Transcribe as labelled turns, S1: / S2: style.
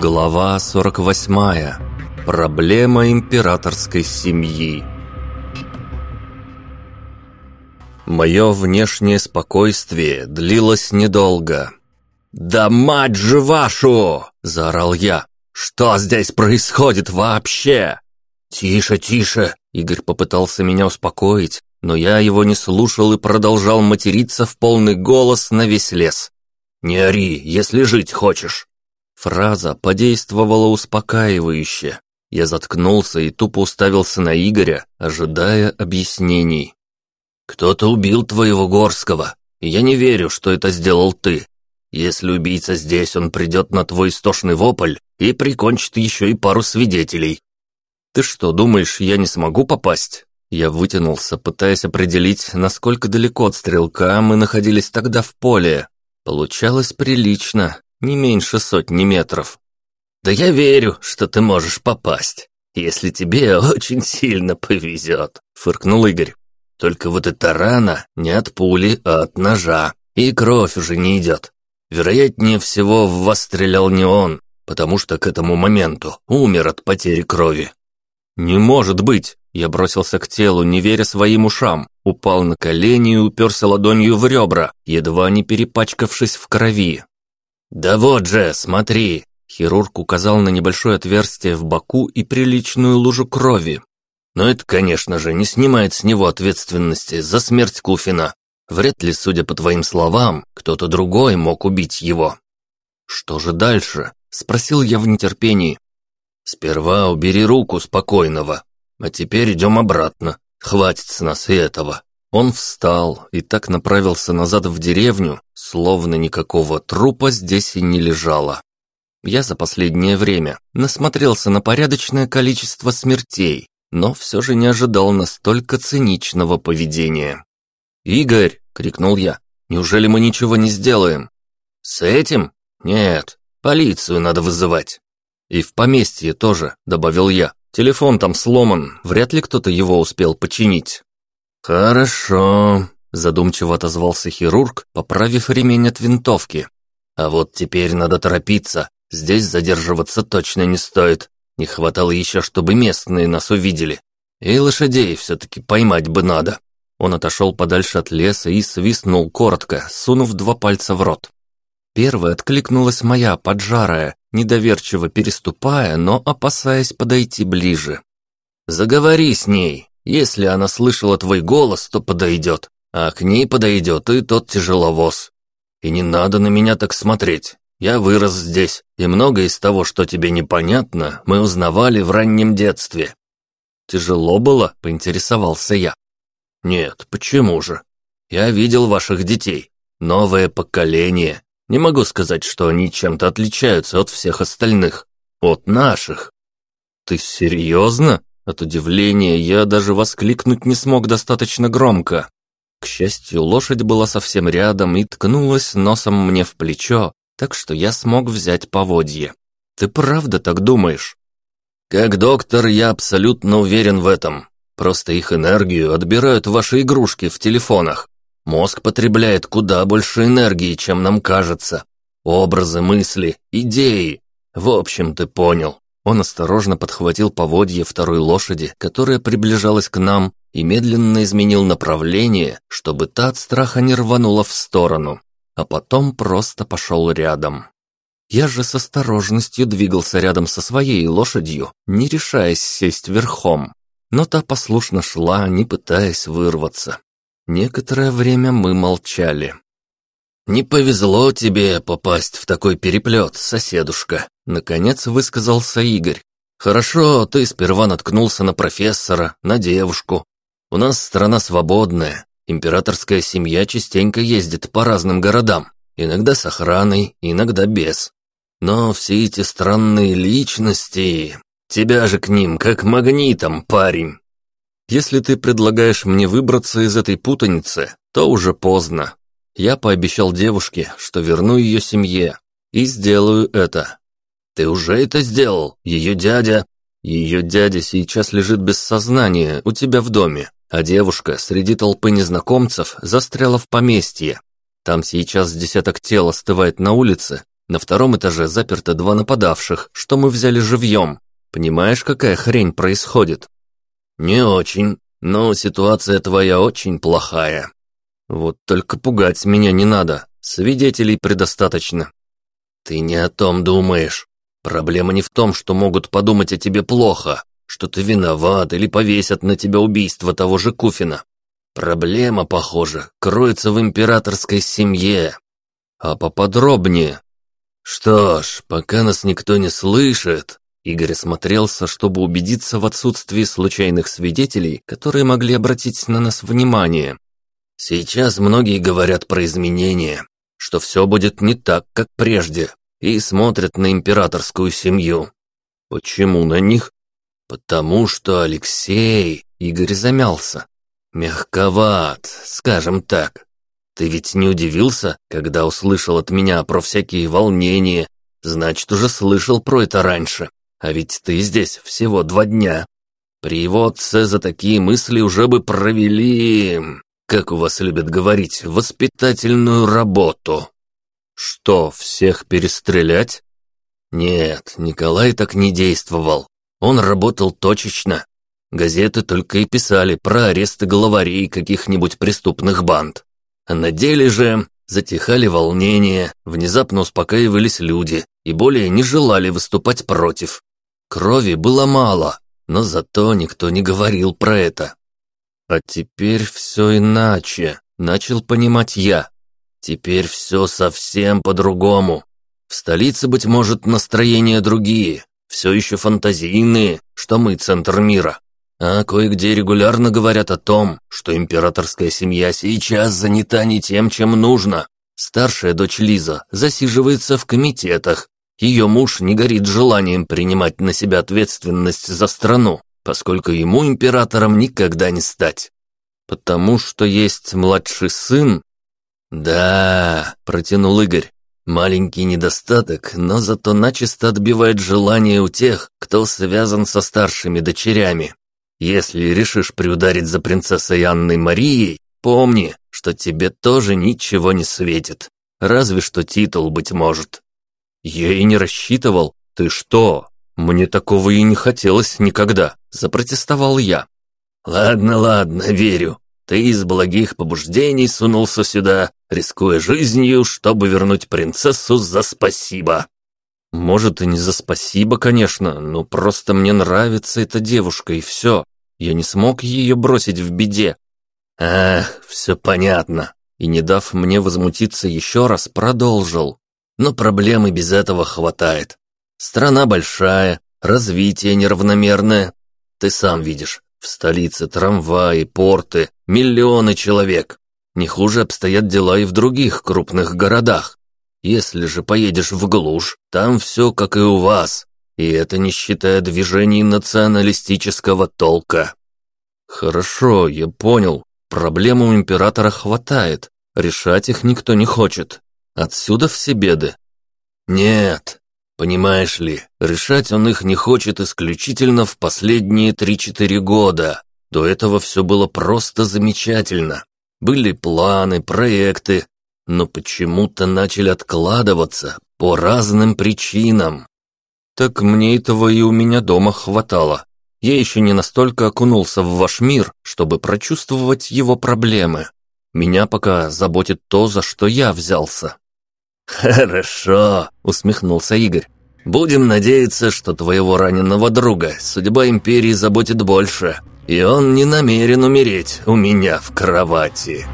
S1: Глава 48. Проблема императорской семьи. Мое внешнее спокойствие длилось недолго. «Да мать же вашу!» – заорал я. «Что здесь происходит вообще?» «Тише, тише!» – Игорь попытался меня успокоить, но я его не слушал и продолжал материться в полный голос на весь лес. «Не ори, если жить хочешь!» Фраза подействовала успокаивающе. Я заткнулся и тупо уставился на Игоря, ожидая объяснений. «Кто-то убил твоего Горского, и я не верю, что это сделал ты. Если убийца здесь, он придет на твой истошный вопль и прикончит еще и пару свидетелей». «Ты что, думаешь, я не смогу попасть?» Я вытянулся, пытаясь определить, насколько далеко от стрелка мы находились тогда в поле. Получалось прилично, не меньше сотни метров. «Да я верю, что ты можешь попасть, если тебе очень сильно повезет», — фыркнул Игорь. «Только вот эта рана не от пули, а от ножа, и кровь уже не идет. Вероятнее всего, в вас стрелял не он, потому что к этому моменту умер от потери крови». «Не может быть!» Я бросился к телу, не веря своим ушам, упал на колени и уперся ладонью в ребра, едва не перепачкавшись в крови. «Да вот же, смотри!» Хирург указал на небольшое отверстие в боку и приличную лужу крови. Но это, конечно же, не снимает с него ответственности за смерть Куфина. Вряд ли, судя по твоим словам, кто-то другой мог убить его. «Что же дальше?» – спросил я в нетерпении. «Сперва убери руку спокойного, а теперь идем обратно. Хватит с нас и этого». Он встал и так направился назад в деревню, словно никакого трупа здесь и не лежало. Я за последнее время насмотрелся на порядочное количество смертей, но все же не ожидал настолько циничного поведения. «Игорь!» — крикнул я. «Неужели мы ничего не сделаем?» «С этим? Нет, полицию надо вызывать». «И в поместье тоже», — добавил я. «Телефон там сломан, вряд ли кто-то его успел починить». «Хорошо», – задумчиво отозвался хирург, поправив ремень от винтовки. «А вот теперь надо торопиться, здесь задерживаться точно не стоит. Не хватало еще, чтобы местные нас увидели. И лошадей все-таки поймать бы надо». Он отошел подальше от леса и свистнул коротко, сунув два пальца в рот. Первая откликнулась моя, поджарая, недоверчиво переступая, но опасаясь подойти ближе. «Заговори с ней, если она слышала твой голос, то подойдет, а к ней подойдет и тот тяжеловоз. И не надо на меня так смотреть. Я вырос здесь, и многое из того, что тебе непонятно, мы узнавали в раннем детстве». «Тяжело было?» – поинтересовался я. «Нет, почему же? Я видел ваших детей. Новое поколение. Не могу сказать, что они чем-то отличаются от всех остальных. От наших». «Ты серьезно?» От удивления я даже воскликнуть не смог достаточно громко. К счастью, лошадь была совсем рядом и ткнулась носом мне в плечо, так что я смог взять поводье. «Ты правда так думаешь?» «Как доктор, я абсолютно уверен в этом. Просто их энергию отбирают ваши игрушки в телефонах. Мозг потребляет куда больше энергии, чем нам кажется. Образы, мысли, идеи. В общем, ты понял. Он осторожно подхватил поводье второй лошади, которая приближалась к нам, и медленно изменил направление, чтобы та от страха не рванула в сторону, а потом просто пошел рядом. Я же с осторожностью двигался рядом со своей лошадью, не решаясь сесть верхом, но та послушно шла, не пытаясь вырваться. Некоторое время мы молчали. «Не повезло тебе попасть в такой переплет, соседушка», — наконец высказался Игорь. «Хорошо, ты сперва наткнулся на профессора, на девушку. У нас страна свободная, императорская семья частенько ездит по разным городам, иногда с охраной, иногда без. Но все эти странные личности... Тебя же к ним как магнитом, парень!» «Если ты предлагаешь мне выбраться из этой путаницы, то уже поздно», я пообещал девушке, что верну ее семье, и сделаю это. Ты уже это сделал, ее дядя... Ее дядя сейчас лежит без сознания у тебя в доме, а девушка среди толпы незнакомцев застряла в поместье. Там сейчас десяток тел остывает на улице. На втором этаже заперто два нападавших, что мы взяли живьем. Понимаешь, какая хрень происходит?» «Не очень, но ситуация твоя очень плохая. Вот только пугать меня не надо, свидетелей предостаточно». «Ты не о том думаешь. Проблема не в том, что могут подумать о тебе плохо, что ты виноват или повесят на тебя убийство того же Куфина. Проблема, похоже, кроется в императорской семье. А поподробнее. Что ж, пока нас никто не слышит, Игорь осмотрелся, чтобы убедиться в отсутствии случайных свидетелей, которые могли обратить на нас внимание. Сейчас многие говорят про изменения, что все будет не так, как прежде, и смотрят на императорскую семью. Почему на них? Потому что Алексей, Игорь замялся, мягковат, скажем так. Ты ведь не удивился, когда услышал от меня про всякие волнения, значит, уже слышал про это раньше. А ведь ты здесь всего два дня. При его отце за такие мысли уже бы провели, как у вас любят говорить, воспитательную работу. Что, всех перестрелять? Нет, Николай так не действовал. Он работал точечно. Газеты только и писали про аресты главарей каких-нибудь преступных банд. А на деле же затихали волнения, внезапно успокаивались люди и более не желали выступать против. Крови было мало, но зато никто не говорил про это. А теперь все иначе, начал понимать я. Теперь все совсем по-другому. В столице, быть может, настроения другие, все еще фантазийные, что мы центр мира. А кое-где регулярно говорят о том, что императорская семья сейчас занята не тем, чем нужно. Старшая дочь Лиза засиживается в комитетах, ее муж не горит желанием принимать на себя ответственность за страну, поскольку ему императором никогда не стать. Потому что есть младший сын? Да, протянул Игорь. Маленький недостаток, но зато начисто отбивает желание у тех, кто связан со старшими дочерями. Если решишь приударить за принцессой Анной Марией, помни, что тебе тоже ничего не светит. Разве что титул, быть может. «Я и не рассчитывал. Ты что? Мне такого и не хотелось никогда», – запротестовал я. «Ладно, ладно, верю. Ты из благих побуждений сунулся сюда, рискуя жизнью, чтобы вернуть принцессу за спасибо». «Может, и не за спасибо, конечно, но просто мне нравится эта девушка, и все. Я не смог ее бросить в беде». «Ах, все понятно». И, не дав мне возмутиться еще раз, продолжил. Но проблемы без этого хватает. Страна большая, развитие неравномерное. Ты сам видишь, в столице трамваи, порты, миллионы человек. Не хуже обстоят дела и в других крупных городах. Если же поедешь в глушь, там все как и у вас. И это не считая движений националистического толка. Хорошо, я понял. Проблем у императора хватает. Решать их никто не хочет. Отсюда все беды. Нет, понимаешь ли, решать он их не хочет исключительно в последние три-четыре года. До этого все было просто замечательно. Были планы, проекты, но почему-то начали откладываться по разным причинам. Так мне этого и у меня дома хватало. Я еще не настолько окунулся в ваш мир, чтобы прочувствовать его проблемы. Меня пока заботит то, за что я взялся. «Хорошо», — усмехнулся Игорь. «Будем надеяться, что твоего раненого друга судьба Империи заботит больше, и он не намерен умереть у меня в кровати».